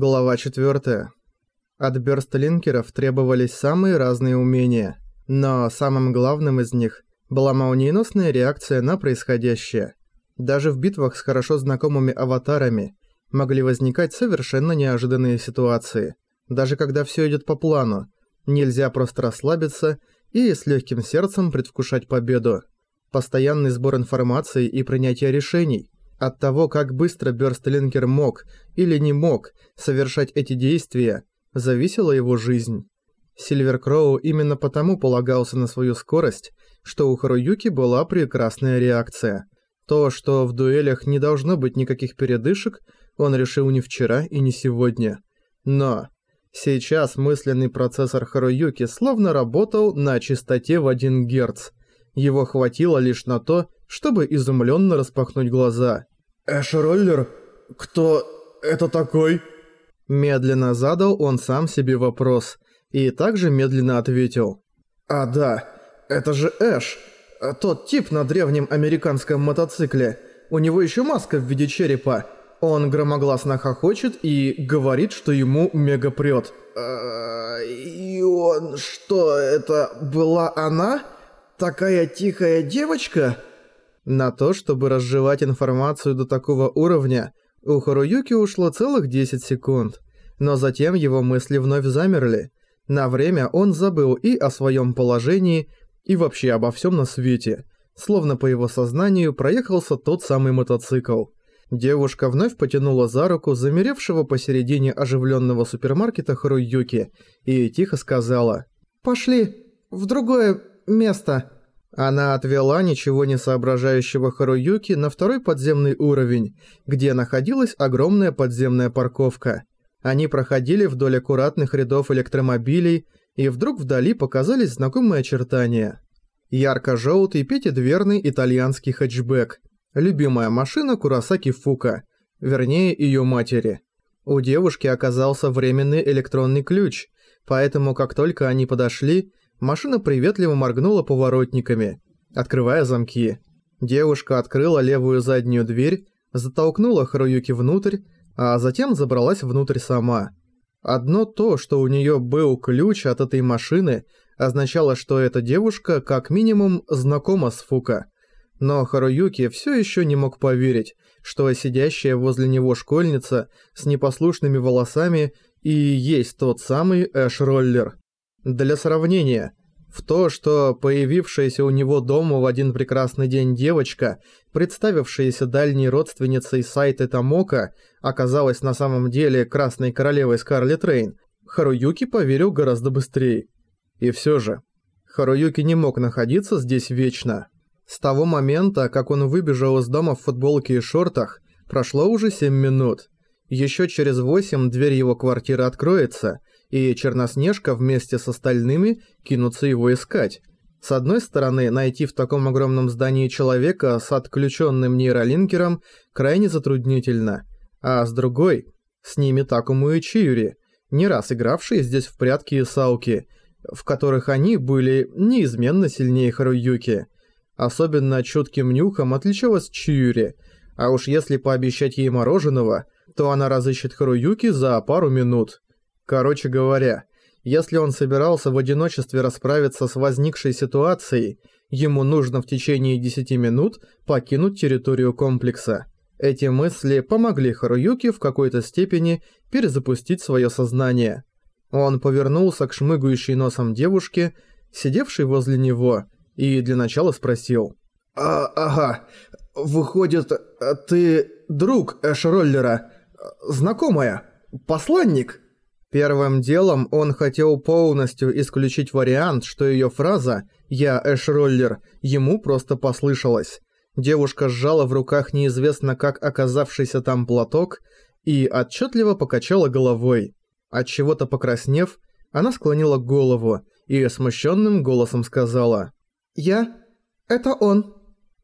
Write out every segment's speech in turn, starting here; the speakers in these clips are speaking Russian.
Глава 4. От бёрстлинкеров требовались самые разные умения, но самым главным из них была молниеносная реакция на происходящее. Даже в битвах с хорошо знакомыми аватарами могли возникать совершенно неожиданные ситуации. Даже когда всё идёт по плану, нельзя просто расслабиться и с лёгким сердцем предвкушать победу. Постоянный сбор информации и принятие решений – от того, как быстро Бёрстлинкер мог или не мог совершать эти действия, зависела его жизнь. Сильвер Кроу именно потому полагался на свою скорость, что у Харуюки была прекрасная реакция. То, что в дуэлях не должно быть никаких передышек, он решил не вчера и не сегодня. Но сейчас мысленный процессор Харуюки словно работал на частоте в 1 Гц. Его хватило лишь на то, чтобы изумленно распахнуть глаза. «Эш-роллер? Кто это такой?» Медленно задал он сам себе вопрос и также медленно ответил. «А да, это же Эш, тот тип на древнем американском мотоцикле. У него еще маска в виде черепа. Он громогласно хохочет и говорит, что ему мега прёт. А, и он... что, это была она? Такая тихая девочка?» На то, чтобы разжевать информацию до такого уровня, у Харуюки ушло целых 10 секунд. Но затем его мысли вновь замерли. На время он забыл и о своем положении, и вообще обо всем на свете. Словно по его сознанию проехался тот самый мотоцикл. Девушка вновь потянула за руку замеревшего посередине оживленного супермаркета Харуюки и тихо сказала «Пошли в другое место». Она отвела ничего не соображающего Харуюки на второй подземный уровень, где находилась огромная подземная парковка. Они проходили вдоль аккуратных рядов электромобилей, и вдруг вдали показались знакомые очертания. Ярко-желтый пятидверный итальянский хэтчбэк. Любимая машина Курасаки Фука, вернее ее матери. У девушки оказался временный электронный ключ, поэтому как только они подошли, Машина приветливо моргнула поворотниками, открывая замки. Девушка открыла левую заднюю дверь, затолкнула Харуюки внутрь, а затем забралась внутрь сама. Одно то, что у нее был ключ от этой машины, означало, что эта девушка как минимум знакома с Фука. Но Харуюки все еще не мог поверить, что сидящая возле него школьница с непослушными волосами и есть тот самый Эш-роллер. Для сравнения, в то, что появившаяся у него дома в один прекрасный день девочка, представившаяся дальней родственницей сайта Тамока, оказалась на самом деле Красной Королевой Скарлетт Рейн, Харуюки поверил гораздо быстрее. И все же, Харуюки не мог находиться здесь вечно. С того момента, как он выбежал из дома в футболке и шортах, прошло уже 7 минут. Еще через 8 дверь его квартиры откроется, и Черноснежка вместе с остальными кинутся его искать. С одной стороны, найти в таком огромном здании человека с отключенным нейролинкером крайне затруднительно, а с другой, с ними Такому и Чиури, не раз игравшие здесь в прятки и сауки, в которых они были неизменно сильнее Харуюки. Особенно чутким нюхом отличалась Чиури, а уж если пообещать ей мороженого, то она разыщет Харуюки за пару минут. Короче говоря, если он собирался в одиночестве расправиться с возникшей ситуацией, ему нужно в течение 10 минут покинуть территорию комплекса. Эти мысли помогли Харуюке в какой-то степени перезапустить свое сознание. Он повернулся к шмыгающей носом девушке, сидевшей возле него, и для начала спросил. «А, ага, выходит, ты друг Эш-роллера, знакомая, посланник?» Первым делом он хотел полностью исключить вариант, что её фраза «Я Эш-роллер» ему просто послышалась. Девушка сжала в руках неизвестно как оказавшийся там платок и отчетливо покачала головой. От чего-то покраснев, она склонила голову и смущенным голосом сказала «Я? Это он».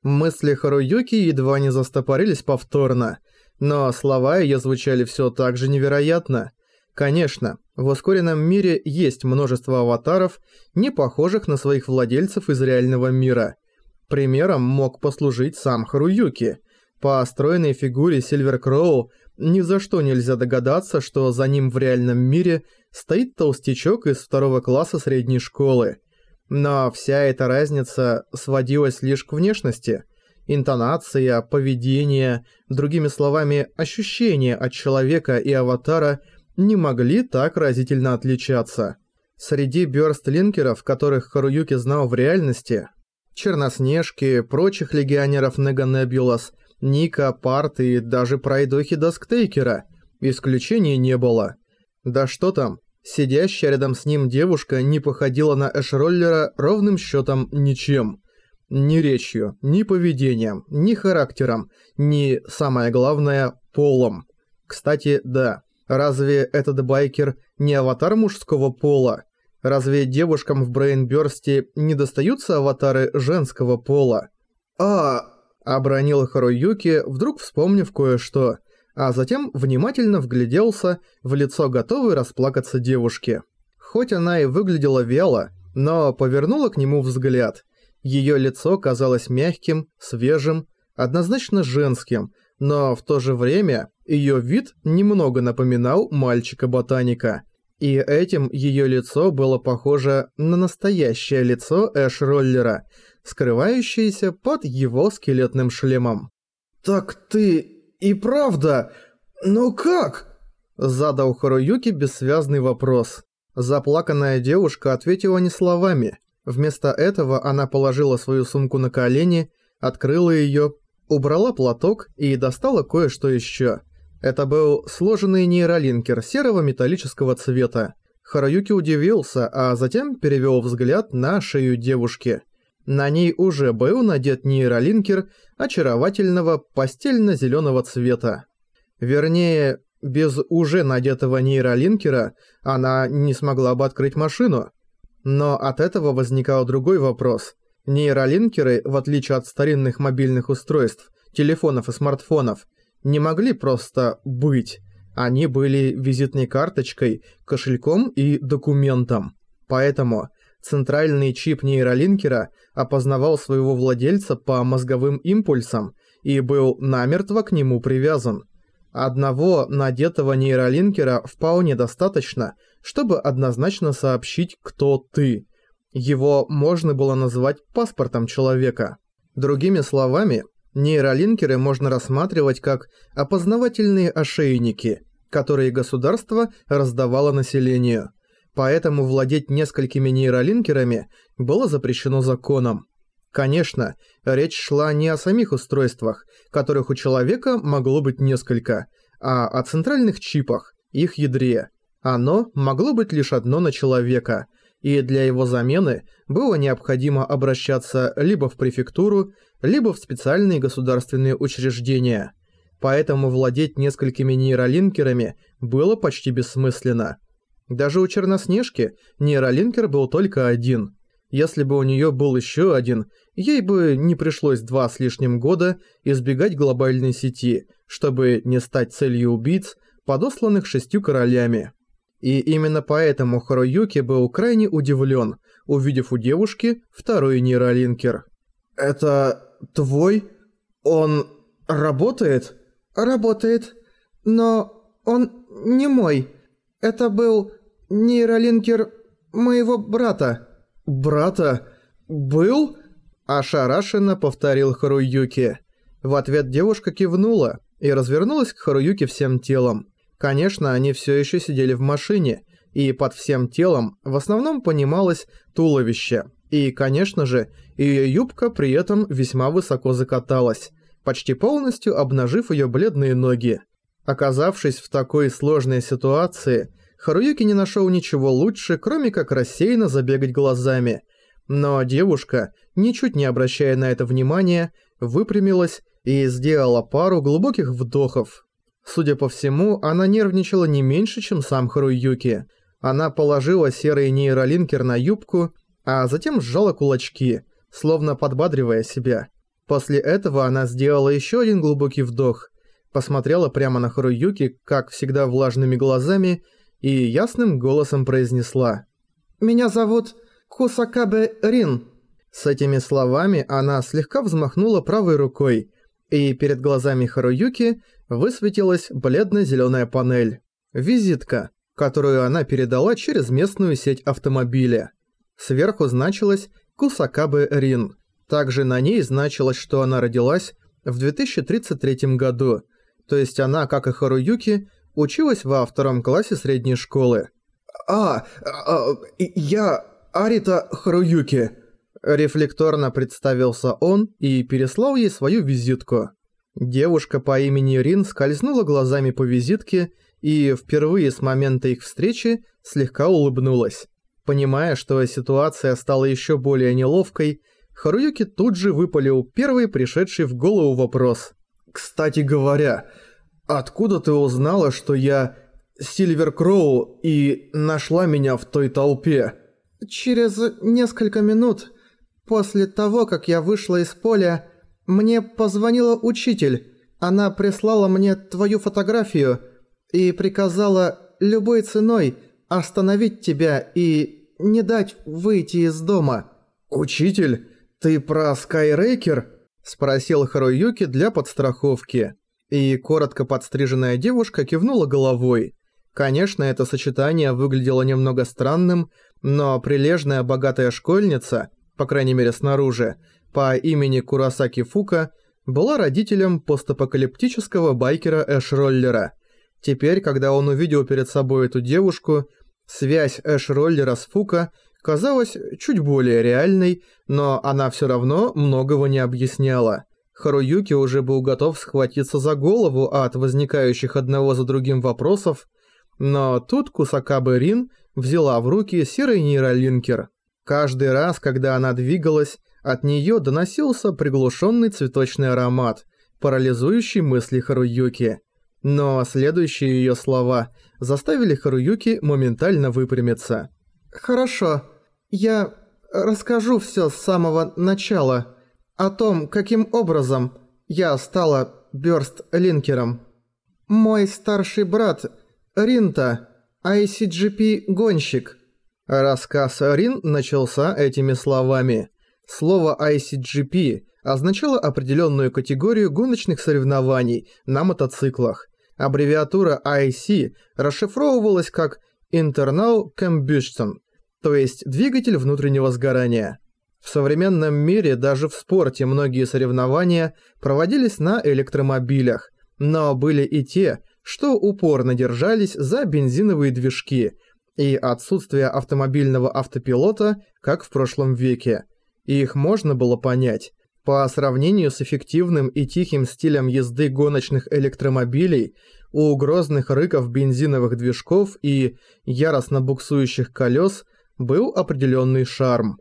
Мысли Харуюки едва не застопорились повторно, но слова её звучали всё так же невероятно – Конечно, в ускоренном мире есть множество аватаров, не похожих на своих владельцев из реального мира. Примером мог послужить сам Харуюки. По стройной фигуре Сильвер Кроу ни за что нельзя догадаться, что за ним в реальном мире стоит толстячок из второго класса средней школы. Но вся эта разница сводилась лишь к внешности. Интонация, поведение, другими словами, ощущения от человека и аватара не могли так разительно отличаться. Среди бёрстлинкеров, которых Харуюки знал в реальности, Черноснежки, прочих легионеров Неганебулас, Ника, Парт и даже пройдохи Досктейкера, исключений не было. Да что там, сидящая рядом с ним девушка не походила на эшроллера ровным счетом ничем. Ни речью, ни поведением, ни характером, ни, самое главное, полом. Кстати, да, разве этот байкер не аватар мужского пола? Разве девушкам в Брейнбёрсте не достаются аватары женского пола? А, обронил Харуюки, вдруг вспомнив кое-что, а затем внимательно вгляделся в лицо готовой расплакаться девушки. Хоть она и выглядела вяло, но повернула к нему взгляд. Её лицо казалось мягким, свежим, однозначно женским, но в то же время её вид немного напоминал мальчика-ботаника – и этим ее лицо было похоже на настоящее лицо Эш-роллера, скрывающееся под его скелетным шлемом. «Так ты и правда? Но как?» Задал Харуюки бессвязный вопрос. Заплаканная девушка ответила не словами. Вместо этого она положила свою сумку на колени, открыла ее, убрала платок и достала кое-что еще. Это был сложенный нейролинкер серого металлического цвета. Хараюки удивился, а затем перевел взгляд на шею девушки. На ней уже был надет нейролинкер очаровательного постельно-зеленого цвета. Вернее, без уже надетого нейролинкера она не смогла бы открыть машину. Но от этого возникал другой вопрос. Нейролинкеры, в отличие от старинных мобильных устройств, телефонов и смартфонов, не могли просто быть. Они были визитной карточкой, кошельком и документом. Поэтому центральный чип нейролинкера опознавал своего владельца по мозговым импульсам и был намертво к нему привязан. Одного надетого нейролинкера вполне достаточно, чтобы однозначно сообщить, кто ты. Его можно было назвать паспортом человека. Другими словами, Нейролинкеры можно рассматривать как опознавательные ошейники, которые государство раздавало населению. Поэтому владеть несколькими нейролинкерами было запрещено законом. Конечно, речь шла не о самих устройствах, которых у человека могло быть несколько, а о центральных чипах, их ядре. Оно могло быть лишь одно на человека, и для его замены было необходимо обращаться либо в префектуру, либо в специальные государственные учреждения. Поэтому владеть несколькими нейролинкерами было почти бессмысленно. Даже у Черноснежки нейролинкер был только один. Если бы у нее был еще один, ей бы не пришлось два с лишним года избегать глобальной сети, чтобы не стать целью убийц, подосланных шестью королями. И именно поэтому Харуюки был крайне удивлен, увидев у девушки второй нейролинкер. «Это твой? Он работает?» «Работает. Но он не мой. Это был нейролинкер моего брата». «Брата? Был?» Ошарашенно повторил Харуюки. В ответ девушка кивнула и развернулась к Харуюке всем телом. Конечно, они все еще сидели в машине, и под всем телом в основном понималось туловище. И, конечно же, ее юбка при этом весьма высоко закаталась, почти полностью обнажив ее бледные ноги. Оказавшись в такой сложной ситуации, Харуюки не нашел ничего лучше, кроме как рассеянно забегать глазами. Но девушка, ничуть не обращая на это внимания, выпрямилась и сделала пару глубоких вдохов, Судя по всему, она нервничала не меньше, чем сам Харуюки. Она положила серый нейролинкер на юбку, а затем сжала кулачки, словно подбадривая себя. После этого она сделала еще один глубокий вдох, посмотрела прямо на Харуюки, как всегда влажными глазами, и ясным голосом произнесла «Меня зовут Кусакабе Рин». С этими словами она слегка взмахнула правой рукой, и перед глазами Харуюки высветилась бледно-зелёная панель. Визитка, которую она передала через местную сеть автомобиля. Сверху значилось Кусакабе Рин. Также на ней значилось, что она родилась в 2033 году, то есть она, как и Харуюки, училась во втором классе средней школы. «А, а я Арита Харуюки», – рефлекторно представился он и переслал ей свою визитку. Девушка по имени Рин скользнула глазами по визитке и впервые с момента их встречи слегка улыбнулась. Понимая, что ситуация стала еще более неловкой, Харуюки тут же выпалил первый пришедший в голову вопрос. «Кстати говоря, откуда ты узнала, что я Сильвер Кроу и нашла меня в той толпе?» «Через несколько минут после того, как я вышла из поля, мне позвонила учитель. Она прислала мне твою фотографию и приказала любой ценой остановить тебя и не дать выйти из дома». «Учитель?» «Ты про Скайрейкер?» – спросил Харуюки для подстраховки. И коротко подстриженная девушка кивнула головой. Конечно, это сочетание выглядело немного странным, но прилежная богатая школьница, по крайней мере снаружи, по имени Курасаки Фука, была родителем постапокалиптического байкера Эш-роллера. Теперь, когда он увидел перед собой эту девушку, связь Эш-роллера с Фука казалась чуть более реальной, но она все равно многого не объясняла. Харуюки уже был готов схватиться за голову от возникающих одного за другим вопросов, но тут Кусакабе Рин взяла в руки серый нейролинкер. Каждый раз, когда она двигалась, от нее доносился приглушенный цветочный аромат, парализующий мысли Харуюки. Но следующие ее слова заставили Харуюки моментально выпрямиться. «Хорошо, я расскажу все с самого начала о том, каким образом я стала Бёрст-линкером. Мой старший брат Ринта, ICGP-гонщик». Рассказ Рин начался этими словами. Слово ICGP означало определенную категорию гоночных соревнований на мотоциклах. Аббревиатура IC расшифровывалась как Internal Combustion то есть двигатель внутреннего сгорания. В современном мире даже в спорте многие соревнования проводились на электромобилях, но были и те, что упорно держались за бензиновые движки и отсутствие автомобильного автопилота, как в прошлом веке. Их можно было понять. По сравнению с эффективным и тихим стилем езды гоночных электромобилей, у грозных рыков бензиновых движков и яростно буксующих колес – был определенный шарм.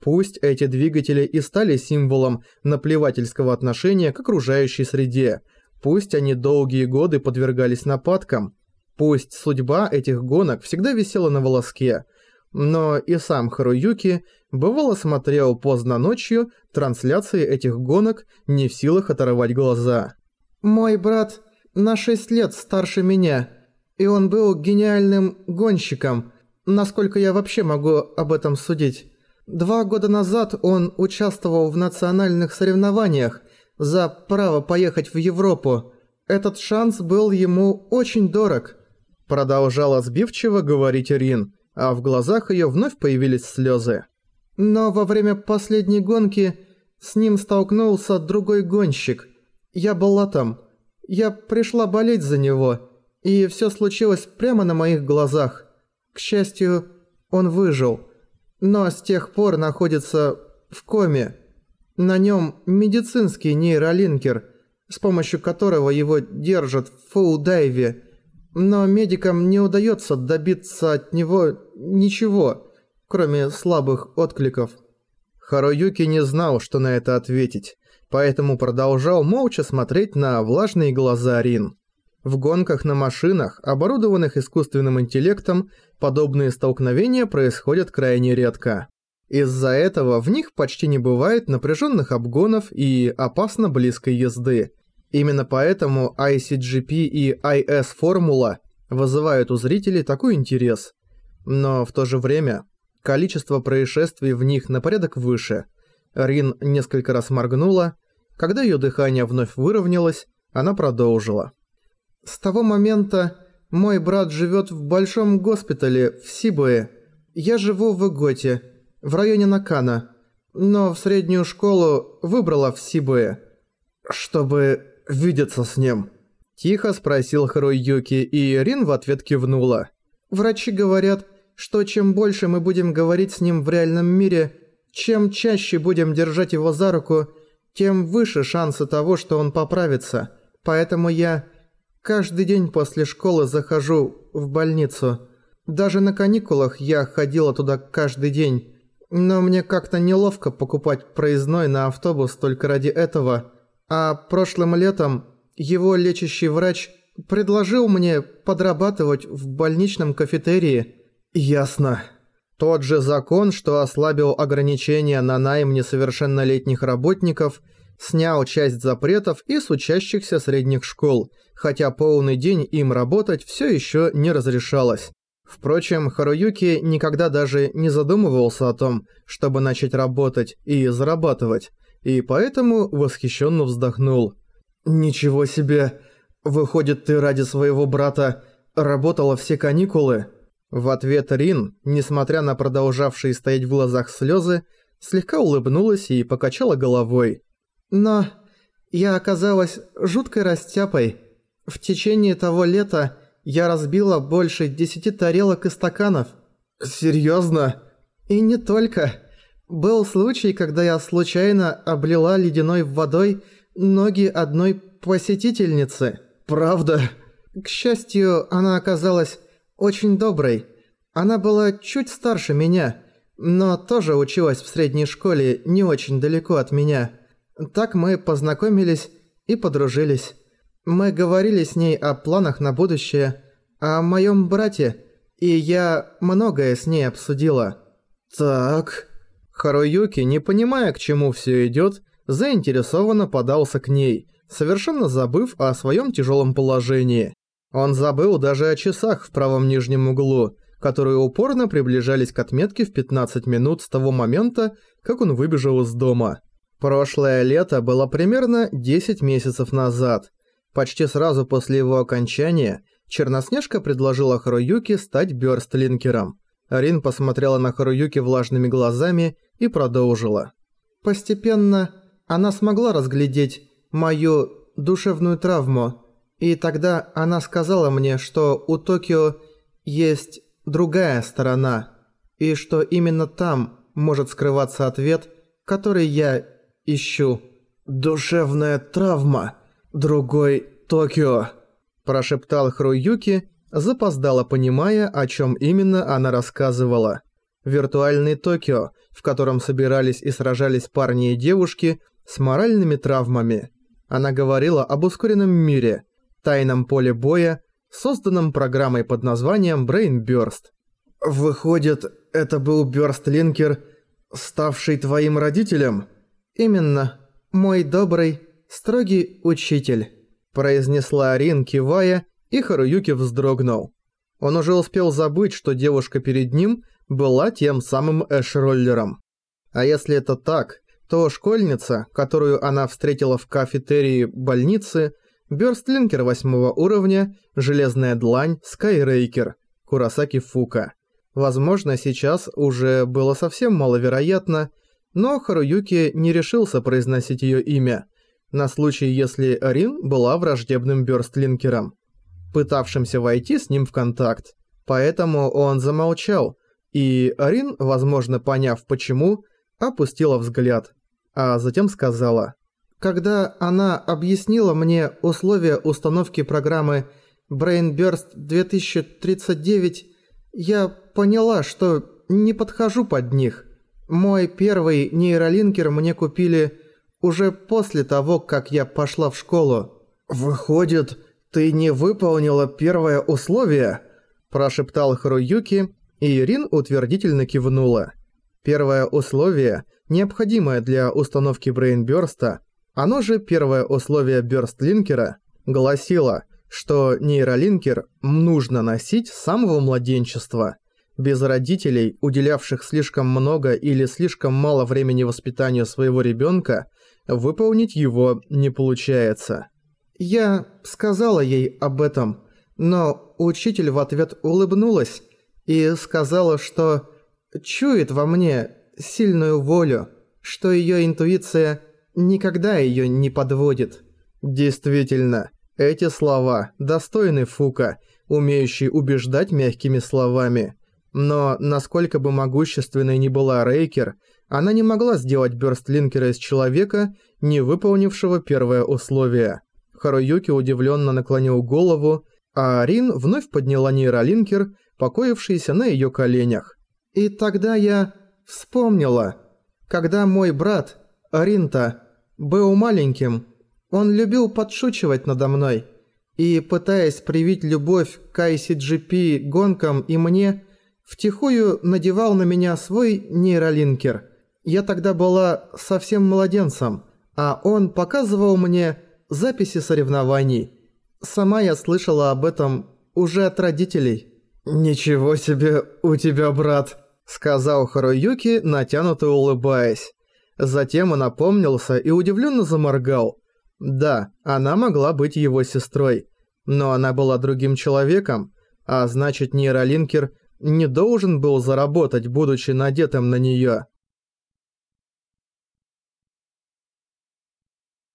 Пусть эти двигатели и стали символом наплевательского отношения к окружающей среде, пусть они долгие годы подвергались нападкам, пусть судьба этих гонок всегда висела на волоске, но и сам Харуюки бывало смотрел поздно ночью трансляции этих гонок, не в силах оторвать глаза. «Мой брат на 6 лет старше меня, и он был гениальным гонщиком», насколько я вообще могу об этом судить. Два года назад он участвовал в национальных соревнованиях за право поехать в Европу. Этот шанс был ему очень дорог. Продолжала сбивчиво говорить Рин, а в глазах её вновь появились слёзы. Но во время последней гонки с ним столкнулся другой гонщик. Я была там. Я пришла болеть за него, и всё случилось прямо на моих глазах. К счастью, он выжил, но с тех пор находится в коме. На нем медицинский нейролинкер, с помощью которого его держат в фулл-дайве, но медикам не удается добиться от него ничего, кроме слабых откликов. Харуюки не знал, что на это ответить, поэтому продолжал молча смотреть на влажные глаза Рин. В гонках на машинах, оборудованных искусственным интеллектом, подобные столкновения происходят крайне редко. Из-за этого в них почти не бывает напряженных обгонов и опасно близкой езды. Именно поэтому ICGP и IS-формула вызывают у зрителей такой интерес. Но в то же время количество происшествий в них на порядок выше. Рин несколько раз моргнула. Когда ее дыхание вновь выровнялось, она продолжила. С того момента мой брат живет в большом госпитале в Сибуэ. Я живу в Иготе, в районе Накана, но в среднюю школу выбрала в Сибуэ. Чтобы видеться с ним. Тихо спросил Харуюки, и Рин в ответ кивнула. Врачи говорят, что чем больше мы будем говорить с ним в реальном мире, чем чаще будем держать его за руку, тем выше шансы того, что он поправится. Поэтому я каждый день после школы захожу в больницу. Даже на каникулах я ходила туда каждый день. Но мне как-то неловко покупать проездной на автобус только ради этого. А прошлым летом его лечащий врач предложил мне подрабатывать в больничном кафетерии. Ясно. Тот же закон, что ослабил ограничения на найм несовершеннолетних работников, снял часть запретов и с учащихся средних школ, хотя полный день им работать все еще не разрешалось. Впрочем, Харуюки никогда даже не задумывался о том, чтобы начать работать и зарабатывать, и поэтому восхищенно вздохнул. «Ничего себе! Выходит, ты ради своего брата работала все каникулы?» В ответ Рин, несмотря на продолжавшие стоять в глазах слезы, слегка улыбнулась и покачала головой. «Но я оказалась жуткой растяпой. В течение того лета я разбила больше десяти тарелок и стаканов». «Серьёзно?» «И не только. Был случай, когда я случайно облила ледяной водой ноги одной посетительницы». «Правда?» К счастью, она оказалась очень доброй. Она была чуть старше меня, но тоже училась в средней школе не очень далеко от меня. Так мы познакомились и подружились. Мы говорили с ней о планах на будущее, о моем брате, и я многое с ней обсудила. Так... Харуюки, не понимая, к чему все идет, заинтересованно подался к ней, совершенно забыв о своем тяжелом положении. Он забыл даже о часах в правом нижнем углу, которые упорно приближались к отметке в 15 минут с того момента, как он выбежал из дома. Прошлое лето было примерно 10 месяцев назад. Почти сразу после его окончания Черноснежка предложила Харуюке стать бёрстлинкером. Рин посмотрела на Харуюки влажными глазами и продолжила. «Постепенно она смогла разглядеть мою душевную травму, и тогда она сказала мне, что у Токио есть другая сторона, и что именно там может скрываться ответ, который я ищу. «Душевная травма. Другой Токио», – прошептал Хруюки, запоздало понимая, о чем именно она рассказывала. Виртуальный Токио, в котором собирались и сражались парни и девушки с моральными травмами. Она говорила об ускоренном мире – тайном поле боя, созданном программой под названием Brain Burst. «Выходит, это был Бёрстлинкер, ставший твоим родителем?» «Именно. Мой добрый, строгий учитель», произнесла Арин, кивая, и Харуюки вздрогнул. Он уже успел забыть, что девушка перед ним была тем самым Эш-роллером. А если это так, то школьница, которую она встретила в кафетерии больницы, Бёрстлинкер восьмого уровня, Железная Длань, Скайрейкер, Курасаки Фука. Возможно, сейчас уже было совсем маловероятно, но Харуюки не решился произносить её имя, на случай, если Рин была враждебным Бёрстлинкером, пытавшимся войти с ним в контакт. Поэтому он замолчал, и Рин, возможно, поняв почему, опустила взгляд, а затем сказала когда она объяснила мне условия установки программы Brain Burst 2039, я поняла, что не подхожу под них. Мой первый нейролинкер мне купили уже после того, как я пошла в школу. «Выходит, ты не выполнила первое условие?» – прошептал Харуюки, и Ирин утвердительно кивнула. Первое условие, необходимое для установки Брейнбёрста – оно же первое условие бёрстлинкера гласило, что нейролинкер нужно носить с самого младенчества. Без родителей, уделявших слишком много или слишком мало времени воспитанию своего ребёнка, выполнить его не получается. Я сказала ей об этом, но учитель в ответ улыбнулась и сказала, что чует во мне сильную волю, что её интуиция никогда её не подводит. Действительно, эти слова достойны Фука, умеющий убеждать мягкими словами. Но насколько бы могущественной ни была Рейкер, она не могла сделать бёрстлинкера из человека, не выполнившего первое условие. Харуюки удивленно наклонил голову, а Арин вновь подняла нейролинкер, покоившийся на её коленях. И тогда я вспомнила, когда мой брат, Аринта, был маленьким, он любил подшучивать надо мной. И, пытаясь привить любовь к ICGP гонкам и мне, втихую надевал на меня свой нейролинкер. Я тогда была совсем младенцем, а он показывал мне записи соревнований. Сама я слышала об этом уже от родителей. «Ничего себе у тебя, брат», — сказал Харуюки, натянуто улыбаясь. Затем он опомнился и удивленно заморгал. Да, она могла быть его сестрой, но она была другим человеком, а значит нейролинкер не должен был заработать, будучи надетым на неё.